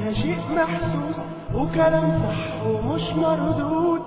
إنها شيء محسوس وكلام صح ومش مردود.